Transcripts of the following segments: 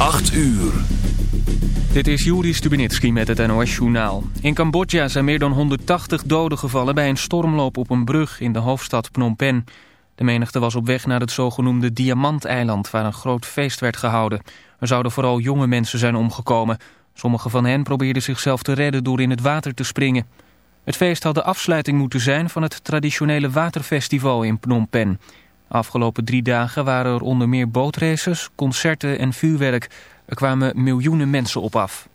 8 uur. Dit is Juri Stubenitski met het NOS-journaal. In Cambodja zijn meer dan 180 doden gevallen bij een stormloop op een brug in de hoofdstad Phnom Penh. De menigte was op weg naar het zogenoemde Diamanteiland waar een groot feest werd gehouden. Er zouden vooral jonge mensen zijn omgekomen. Sommige van hen probeerden zichzelf te redden door in het water te springen. Het feest had de afsluiting moeten zijn van het traditionele waterfestival in Phnom Penh. Afgelopen drie dagen waren er onder meer bootraces, concerten en vuurwerk. Er kwamen miljoenen mensen op af.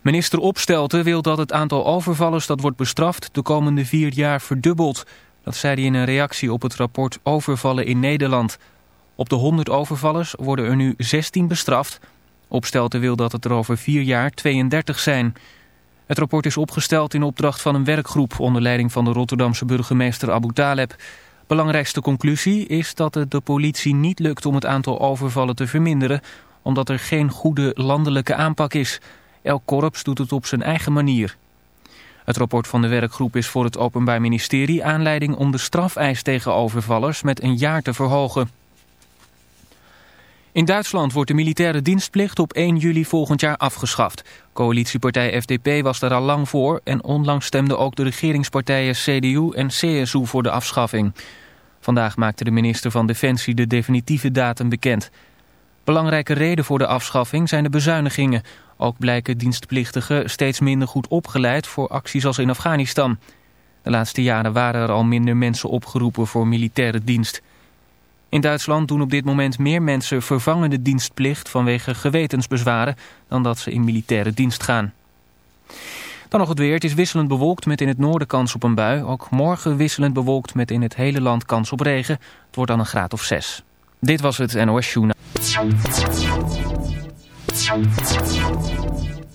Minister Opstelten wil dat het aantal overvallers dat wordt bestraft de komende vier jaar verdubbelt. Dat zei hij in een reactie op het rapport Overvallen in Nederland. Op de 100 overvallers worden er nu 16 bestraft. Opstelten wil dat het er over vier jaar 32 zijn. Het rapport is opgesteld in opdracht van een werkgroep onder leiding van de Rotterdamse burgemeester Abu Taleb. Belangrijkste conclusie is dat het de politie niet lukt om het aantal overvallen te verminderen, omdat er geen goede landelijke aanpak is. Elk korps doet het op zijn eigen manier. Het rapport van de werkgroep is voor het Openbaar Ministerie aanleiding om de strafeis tegen overvallers met een jaar te verhogen. In Duitsland wordt de militaire dienstplicht op 1 juli volgend jaar afgeschaft. Coalitiepartij FDP was daar al lang voor en onlangs stemden ook de regeringspartijen CDU en CSU voor de afschaffing. Vandaag maakte de minister van Defensie de definitieve datum bekend. Belangrijke reden voor de afschaffing zijn de bezuinigingen. Ook blijken dienstplichtigen steeds minder goed opgeleid voor acties als in Afghanistan. De laatste jaren waren er al minder mensen opgeroepen voor militaire dienst. In Duitsland doen op dit moment meer mensen vervangende dienstplicht vanwege gewetensbezwaren dan dat ze in militaire dienst gaan. Dan nog het weer. Het is wisselend bewolkt met in het noorden kans op een bui. Ook morgen wisselend bewolkt met in het hele land kans op regen. Het wordt dan een graad of 6. Dit was het NOS Journaal.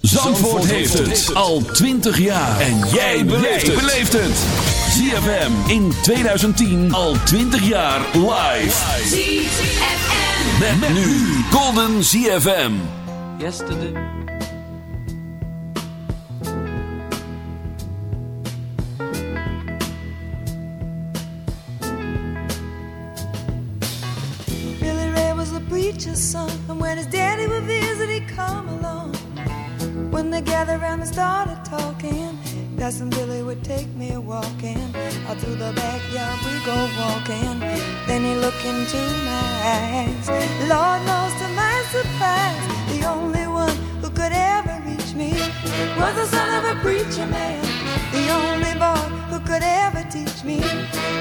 Zandvoort heeft het al 20 jaar. En jij beleeft het. ZFM in 2010 al 20 jaar live. ZFM. Met, nu Golden ZFM. Yesterday. Billy Ray was a preacher's son, and when his daddy would visit, he'd come along. When they gathered around and started talking, Cousin Billy would take me walking. Out through the backyard we go walking. Then he looked into my eyes. Lord knows to my surprise, the only one who could ever reach me was the son of a preacher man. The only boy who could ever teach me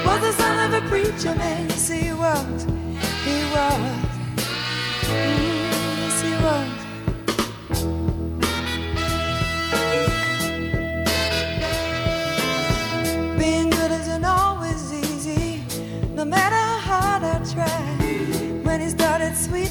was the son of a preacher man. Yes, he was. He was. Mm,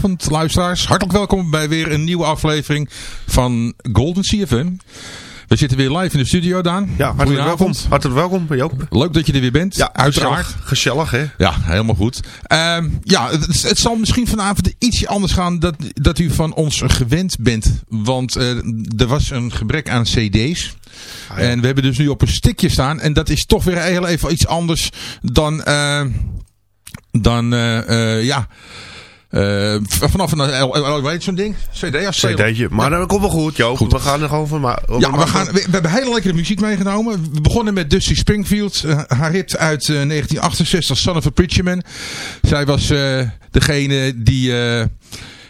Goedenavond luisteraars. Hartelijk welkom bij weer een nieuwe aflevering van Golden CFM. We zitten weer live in de studio, Daan. Ja, hartelijk welkom. Hartelijk welkom, Joop. Leuk dat je er weer bent. Ja, uiteraard. Gezellig, gezellig hè? Ja, helemaal goed. Ehm, ja, het, het zal misschien vanavond ietsje anders gaan dat, dat u van ons gewend bent. Want eh, er was een gebrek aan cd's. Ah, ja. En we hebben dus nu op een stickje staan. En dat is toch weer heel even iets anders dan... eh, dan eh, ja... eh, vanaf een, eh, eh, weet je zo'n ding? CD als CD'tje. Maar dat komt wel goed, Joop. Goed. We gaan er gewoon van maar, Ja, we, gaan, we, we hebben hele lekkere muziek meegenomen. We begonnen met Dusty Springfield. eh, haar hit uit eh, 1968, Son of a Preacher Man. Zij was eh, degene die eh,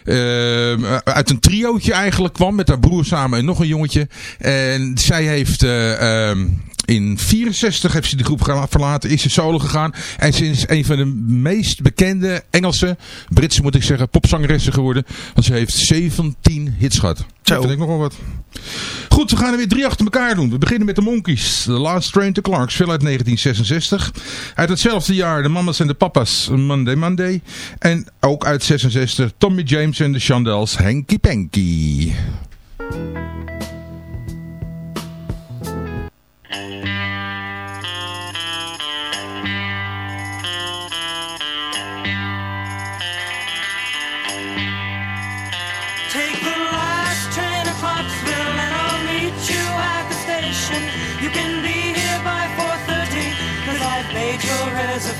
eh, uit een triootje eigenlijk kwam. Met haar broer samen en nog een jongetje. En zij heeft... eh, ehm, in 64 heeft ze de groep verlaten, is ze solo gegaan. En ze is een van de meest bekende Engelse, Britse moet ik zeggen, popzangeressen geworden. Want ze heeft 17 hits gehad. Zo. Dat vind ik nogal wat. Goed, we gaan er weer drie achter elkaar doen. We beginnen met de Monkeys. The Last Train to Clarksville uit 1966. Uit hetzelfde jaar de Mamas en de Papas Monday Monday. En ook uit 66 Tommy James en de Chandels Hanky Panky.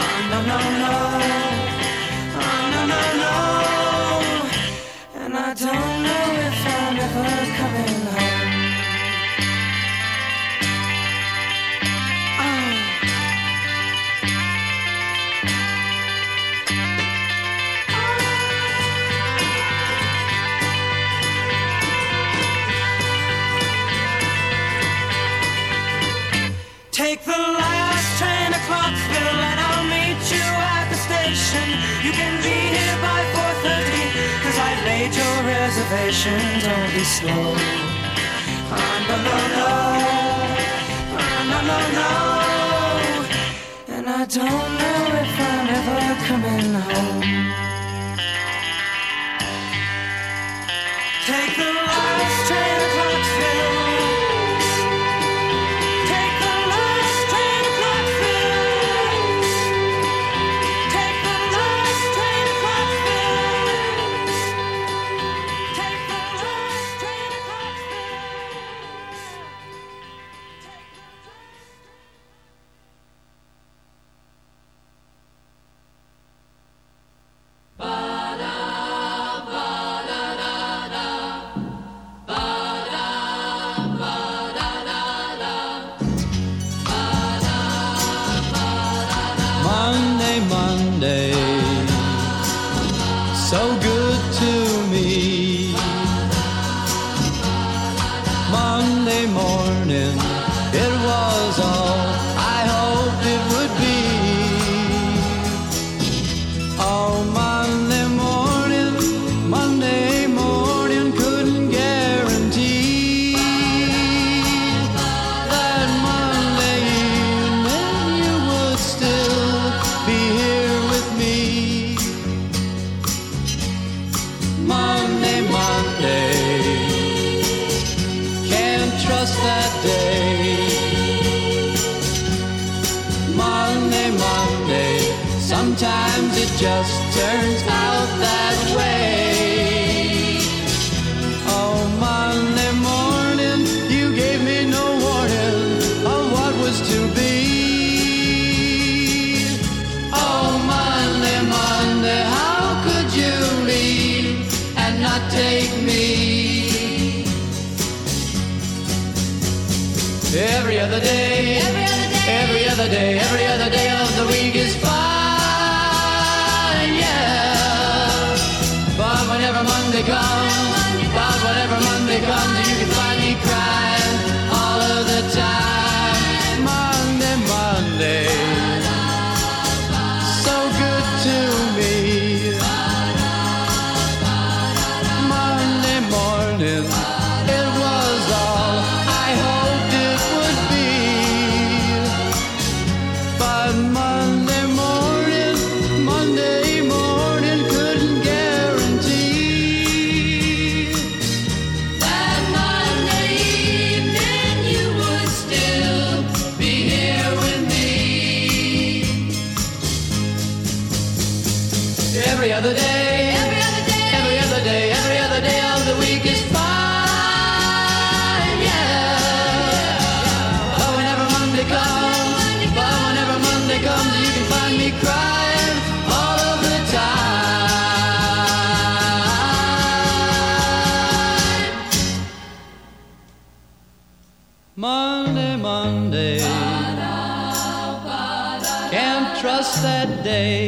Oh, no, no, no. Oh, no, no, no. And I don't know made your reservation. Don't be slow. Oh, no, no, no. Oh, no, no, no. And I don't know if I'm ever coming home. day.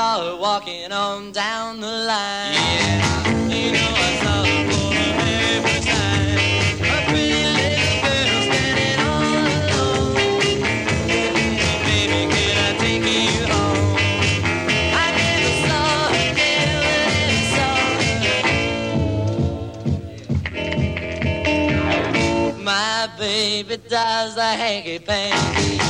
saw her walking on down the line. Yeah, you know I saw her for the very first time. A pretty little girl standing all alone. Baby, can I take you home? I never saw her, never, never saw her. My baby does the hanky panky.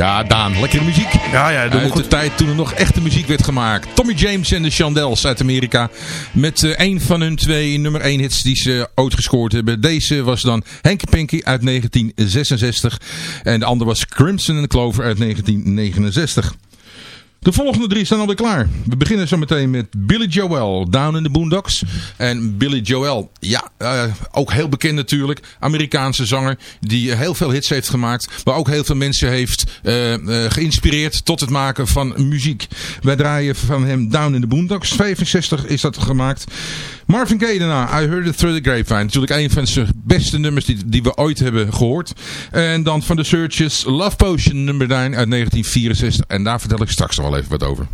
Ja, Daan, lekkere muziek. Ja, ja, doe de tijd toen er nog echte muziek werd gemaakt. Tommy James en de Chandels uit Amerika. Met eh, een van hun twee nummer 1 hits die ze ooit gescoord hebben. Deze was dan Henky Pinky uit 1966. En de andere was Crimson and Clover uit 1969. De volgende drie staan alweer klaar. We beginnen zo meteen met Billy Joel, Down in the Boondocks. En Billy Joel, ja, eh, ook heel bekend natuurlijk. Amerikaanse zanger die heel veel hits heeft gemaakt. Maar ook heel veel mensen heeft eh, eh, geïnspireerd tot het maken van muziek. Wij draaien van hem Down in the Boondocks. 65 is dat gemaakt. Marvin Gaye daarna, I Heard It Through the Grapevine. Natuurlijk een van zijn beste nummers die, die we ooit hebben gehoord. En dan van de Searches, Love Potion nummer 9 uit 1964. En daar vertel ik straks nog wel even wat over.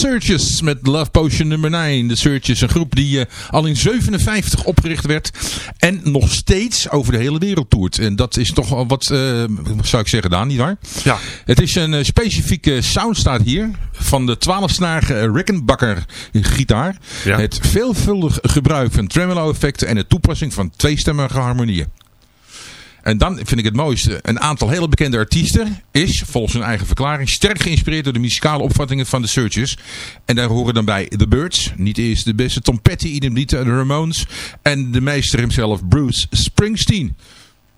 Searches met Love Potion nummer 9. De Searches, een groep die eh, al in 57 opgericht werd en nog steeds over de hele wereld toert. En dat is toch wel wat, eh, zou ik zeggen Daan, nietwaar? Ja. Het is een eh, specifieke sound staat hier van de 12-snarige Rickenbacker gitaar. Ja. Het veelvuldig gebruik van tremolo effecten en de toepassing van tweestemmige harmonieën. En dan vind ik het mooiste. Een aantal hele bekende artiesten is, volgens hun eigen verklaring, sterk geïnspireerd door de muzikale opvattingen van de Searchers. En daar horen dan bij The Birds, niet eerst de beste Tom Petty, idem niet de Ramones. En de meester hemzelf, Bruce Springsteen.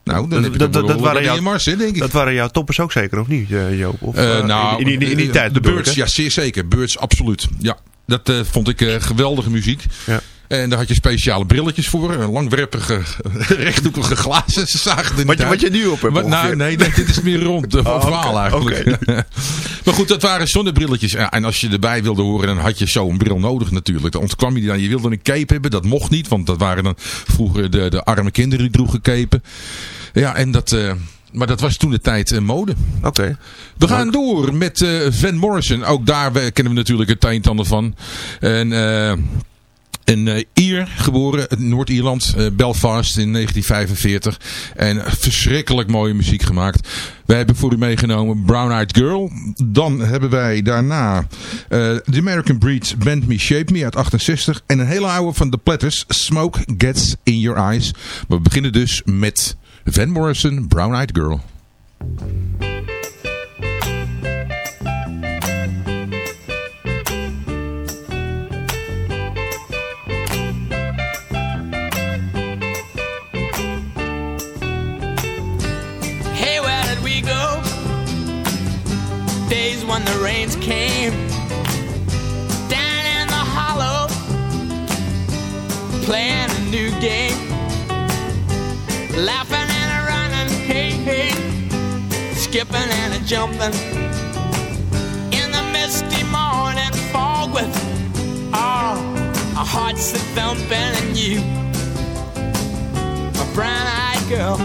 Nou, dan Dat- waren jouw- mars, hè, denk ik. Dat waren jouw toppers ook zeker, of niet, eh, Joop? Of, Eh, eh, nou, in, in, in, in die tijd De Birds, ja, zeer zeker. Birds, absoluut. Ja, dat vond ik geweldige muziek. Ja. En daar had je speciale brilletjes voor. Een langwerpige, rechthoekige glazen. Ze zagen er Wat je, wat je nu op hebt Maar, nou, nee, nee, dit is meer rond. Een Oh, verhaal eigenlijk. maar goed, dat waren zonnebrilletjes. En als je erbij wilde horen, dan had je zo'n bril nodig natuurlijk. Dan ontkwam je die dan. Je wilde een cape hebben, dat mocht niet. Want dat waren dan vroeger de, de arme kinderen die droegen capen. Ja, en dat... eh, maar dat was toen de tijd eh, mode. Oké. We gaan door met eh, Van Morrison. Ook daar eh, kennen we natuurlijk het een en ander van. En, eh, een eh, Ier, geboren in Noord-Ierland, eh, Belfast in 1945. En verschrikkelijk mooie muziek gemaakt. Wij hebben voor u meegenomen Brown Eyed Girl. Dan hebben wij daarna eh, The American Breed Band Me Shape Me uit 68. En een hele oude van The Platters, Smoke Gets In Your Eyes. We beginnen dus met Van Morrison, Brown Eyed Girl. When the rains came. Down in the hollow, playing a new game, laughing and a running, hey, hey, skipping and a jumping. In the misty morning fog with all our hearts a thumping and you, a brown-eyed girl.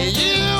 You,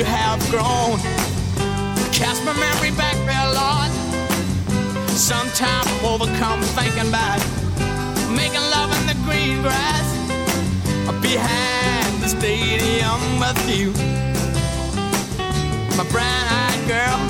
you have grown. Cast my memory back there, Lord. Sometime overcome thinking about making love in the green grass behind the stadium with you, my brown eyed girl.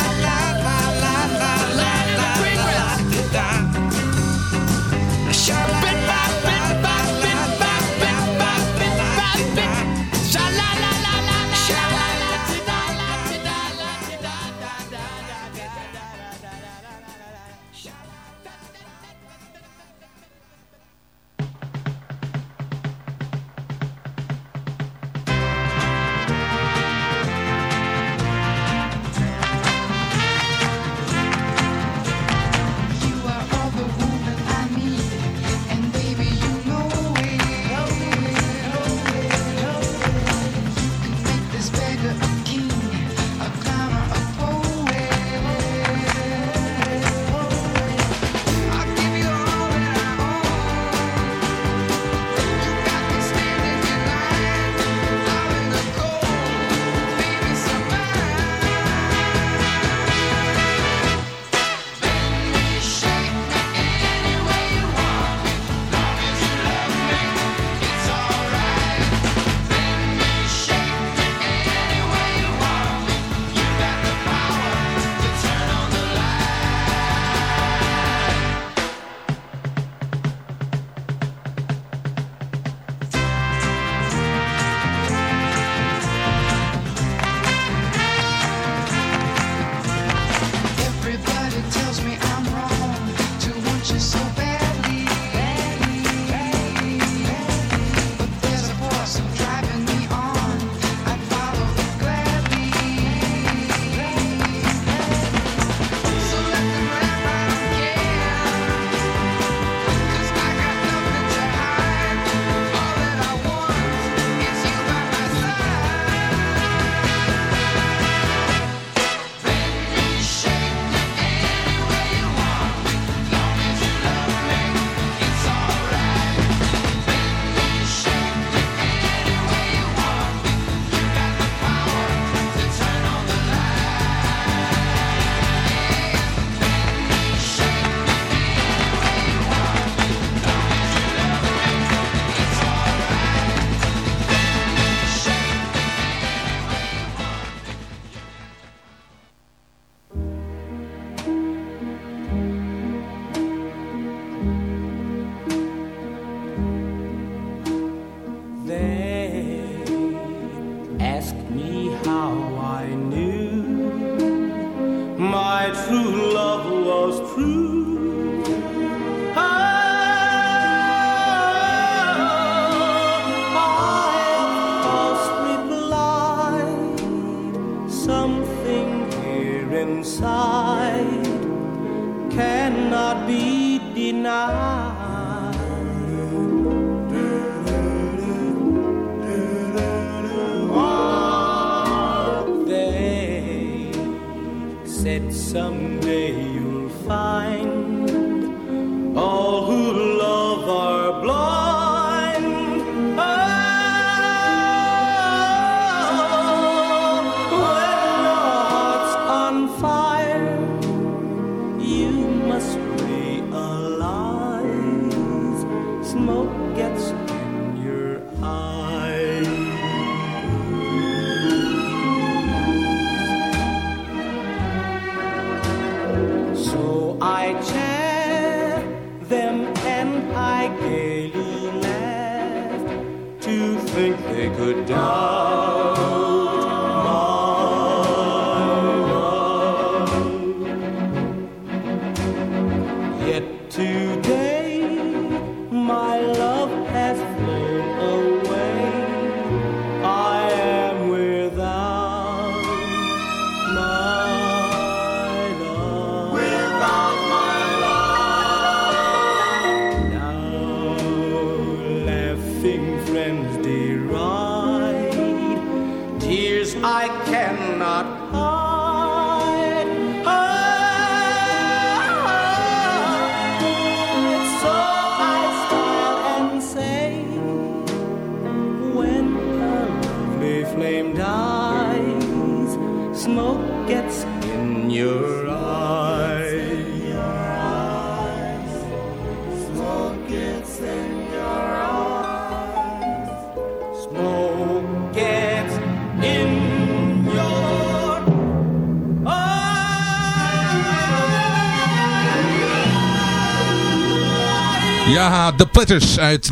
Uit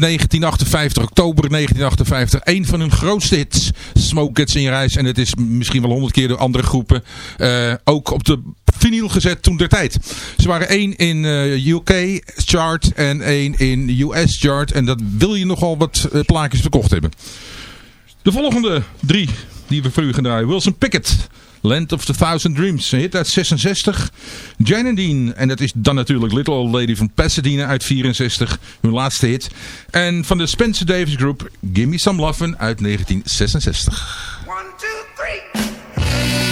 1958, oktober 1958. Een van hun grootste hits, Smoke Gets in Your Eyes. En het is misschien wel honderd keer door andere groepen eh, ook op de vinyl gezet toen der tijd. Ze waren één in eh, UK chart en één in US chart. En dat wil je nogal wat eh, plaatjes verkocht hebben. De volgende drie die we voor gaan draaien. Wilson Pickett. Land of the Thousand Dreams. Een hit uit 66. Jan Dean. En dat is dan natuurlijk Little Old Lady van Pasadena uit 64. Hun laatste hit. En van de Spencer Davis Group. Gimme Some Lovin' uit 1966. 1, 2, 3.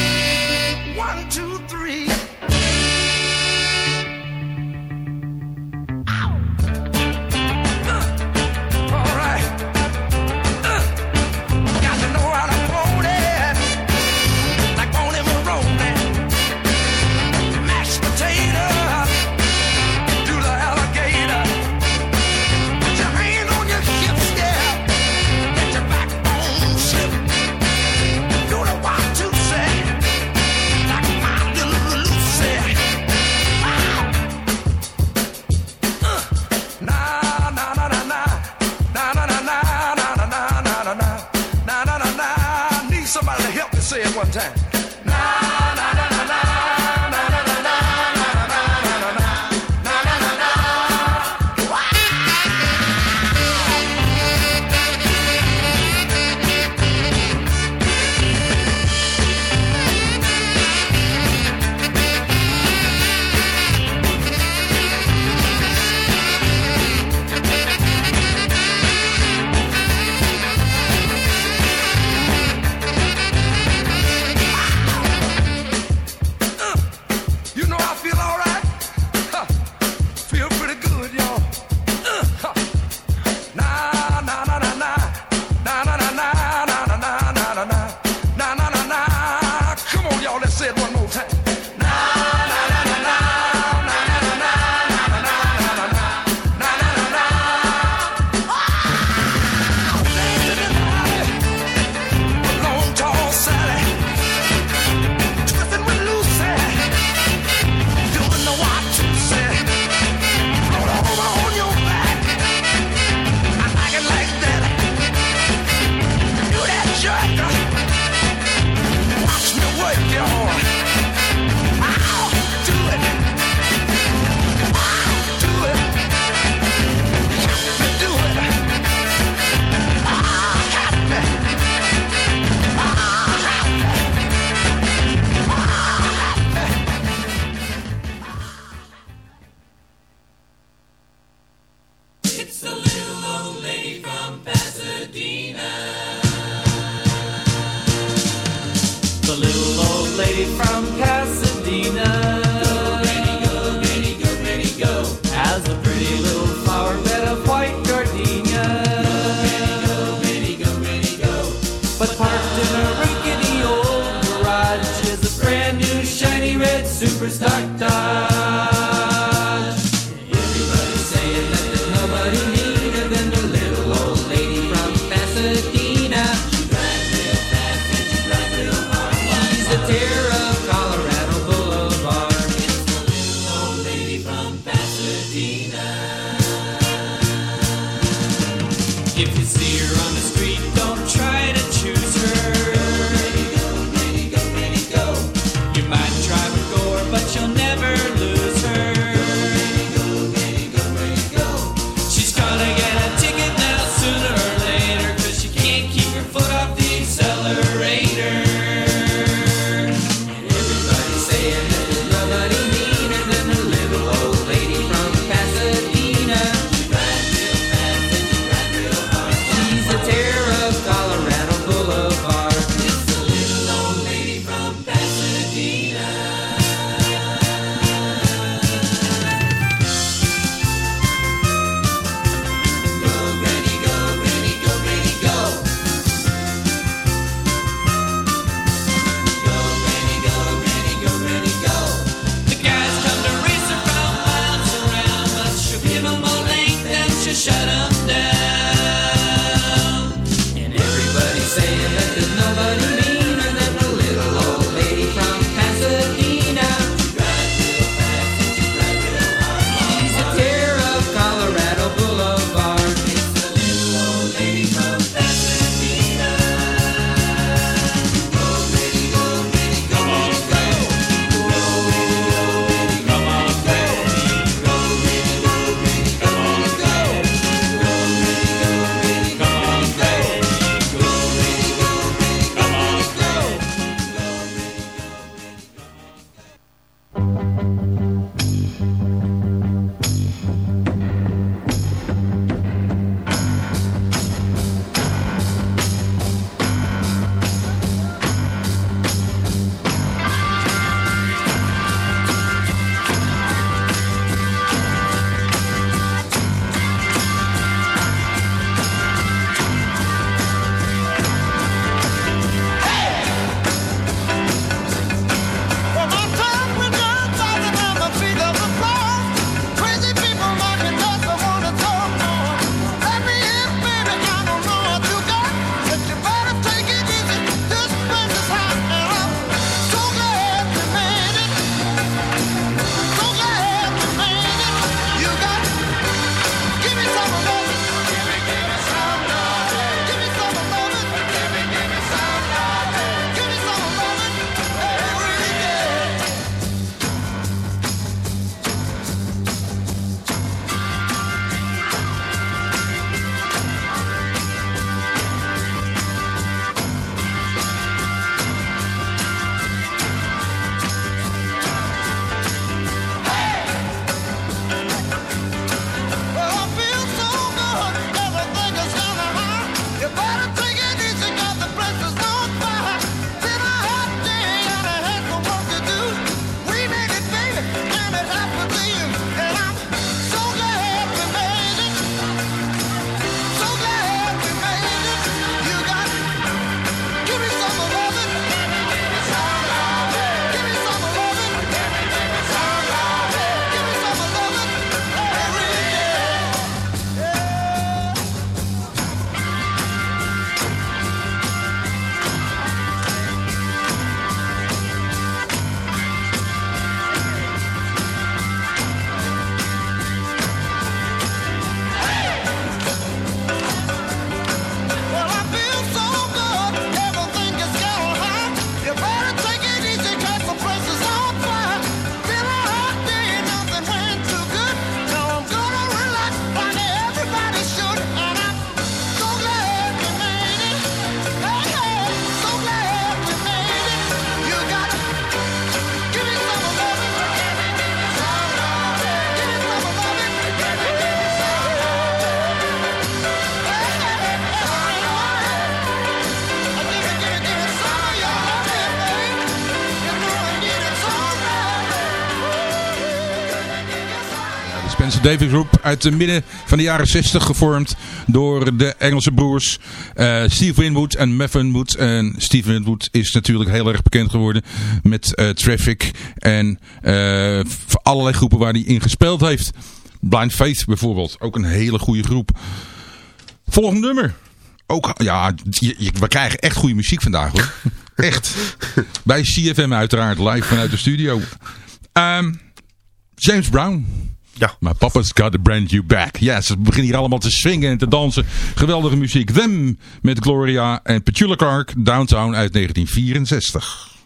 Spencer Davis Group uit de midden van de jaren 60 gevormd door de Engelse broers eh, Steve Winwood en Mevin Winwood. En Steve Winwood is natuurlijk heel erg bekend geworden met eh, Traffic en eh, allerlei groepen waar hij in gespeeld heeft. Blind Faith bijvoorbeeld, ook een hele goede groep. Volgende nummer. Ook, ja, je- je- we krijgen echt goede muziek vandaag hoor. Echt. Bij CFM uiteraard, live vanuit de studio. Ehm, James Brown. Ja. Maar papa's got a brand new back. Ja, ze beginnen hier allemaal te swingen en te dansen. Geweldige muziek. Them met Gloria en Petula Clark, Downtown uit 1964.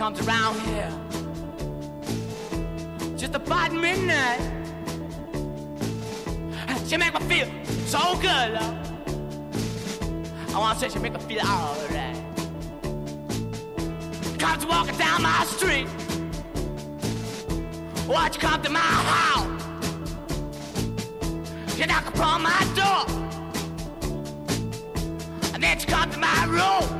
Comes around here just about midnight. She make me feel so good, love. I wanna say she make me feel alright. Comes walking down my street. Watch come to my house. She knock upon my door. And then she come to my room.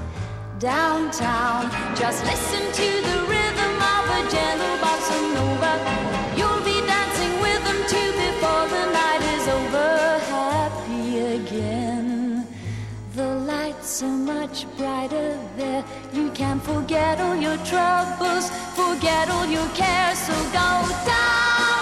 Downtown, just listen to the rhythm of a gentle bossa nova. You'll be dancing with them too before the night is over. Happy again. The lights are much brighter there. You can forget all your troubles, forget all your cares. So go downtown,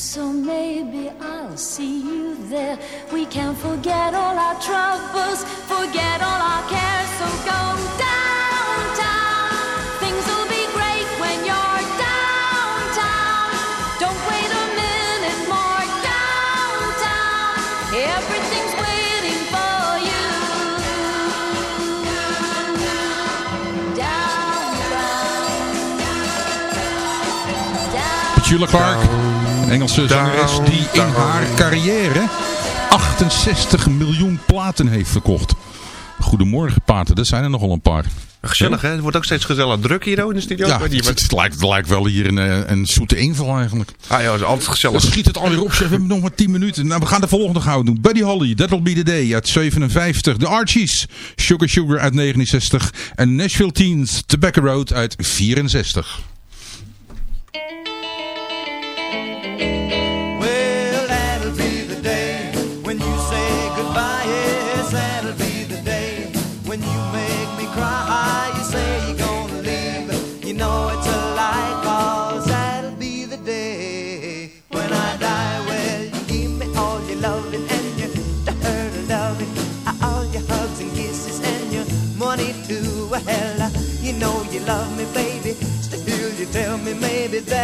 So maybe I'll see you there. We can forget all our troubles, forget all our cares. So go downtown. Things will be great when you're downtown. Don't wait a minute more. Downtown. Everything's waiting for you. Petula Clark, Engelse zangeres die in haar carrière 68 miljoen platen heeft verkocht. Goedemorgen Paten, dat zijn er nogal een paar. Gezellig, hè? Het wordt ook steeds gezellig druk hier in de studio. Ja, het, het lijkt, het lijkt wel hier een, eh, een zoete inval eigenlijk. Ah ja, het is altijd Dan gezellig. schiet het alweer op, zeg. We hebben nog maar 10 minuten. Nou, we gaan de volgende gauw doen. Buddy Holly, That'll Be The Day uit 57. The Archies, Sugar Sugar uit 69. En Nashville Teens, Tobacco Road uit 64.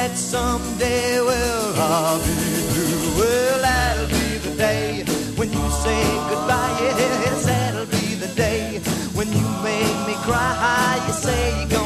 That someday, well, I'll be through. Well, that'll be the day when you say goodbye. Yes, that'll be the day when you make me cry. You say you're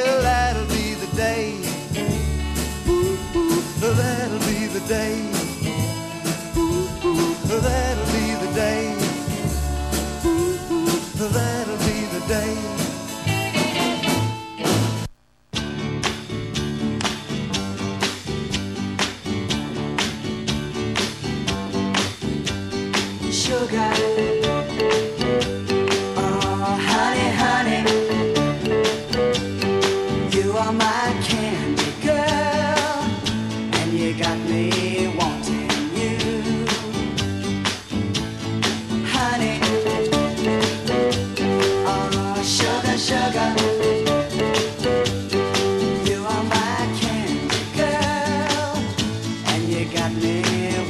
got me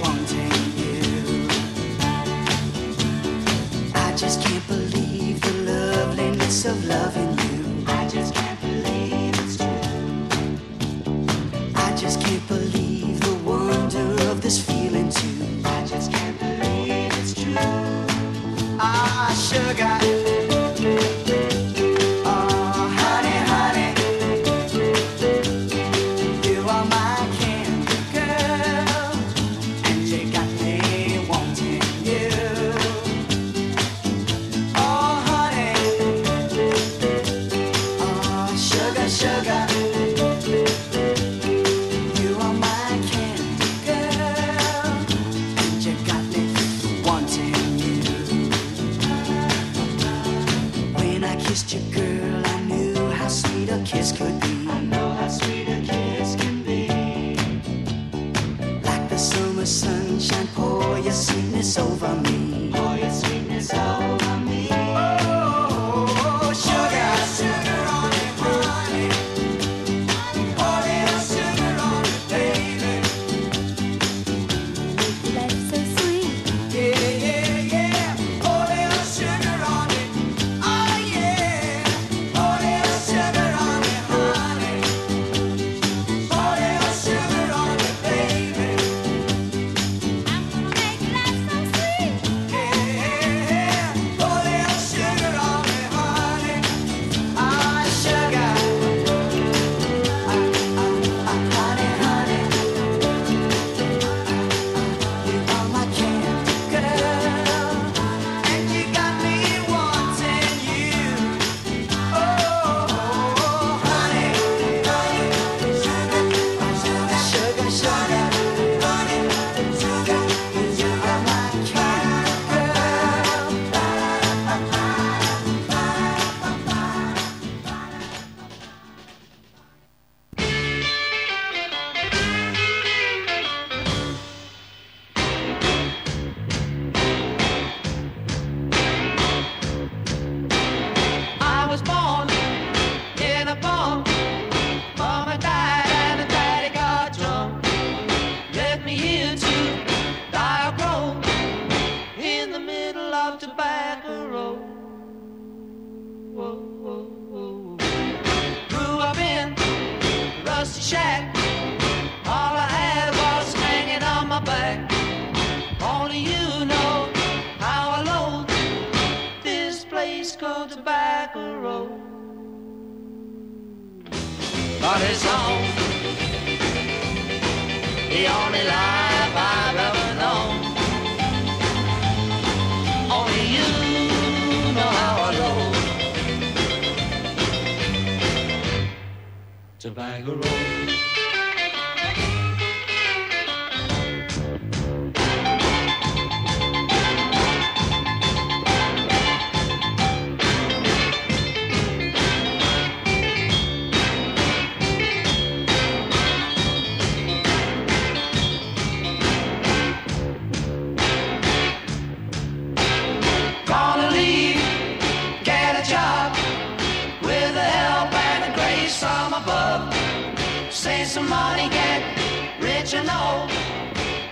wanting you. I just can't believe the loveliness of loving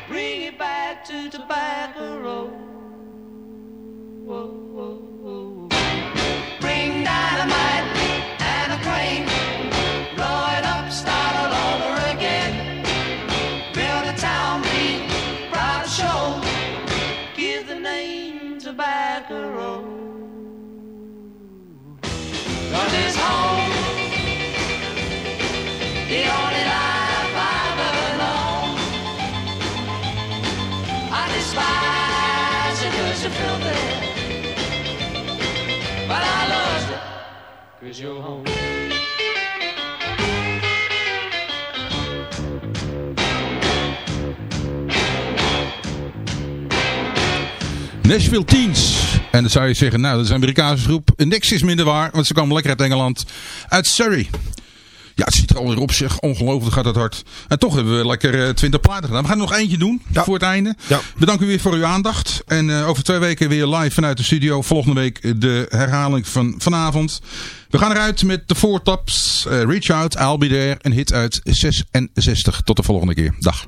bring it back to Tobacco Road. Whoa, whoa, whoa. Nashville Teens. En dan zou je zeggen, nou dat is een Amerikaanse groep. Niks is minder waar, want ze komen lekker uit Engeland. Uit Surrey. Ja, het ziet er alweer op zich. Ongelooflijk gaat het hard. En toch hebben we lekker eh, twintig uh, platen gedaan. We gaan er nog eentje doen voor het einde. Bedankt u weer voor uw aandacht. En eh, over twee weken weer live vanuit de studio. Volgende week de herhaling van vanavond. We gaan eruit met de voortaps. Eh, Reach Out, I'll Be There. Een hit uit 66. Tot de volgende keer. Dag.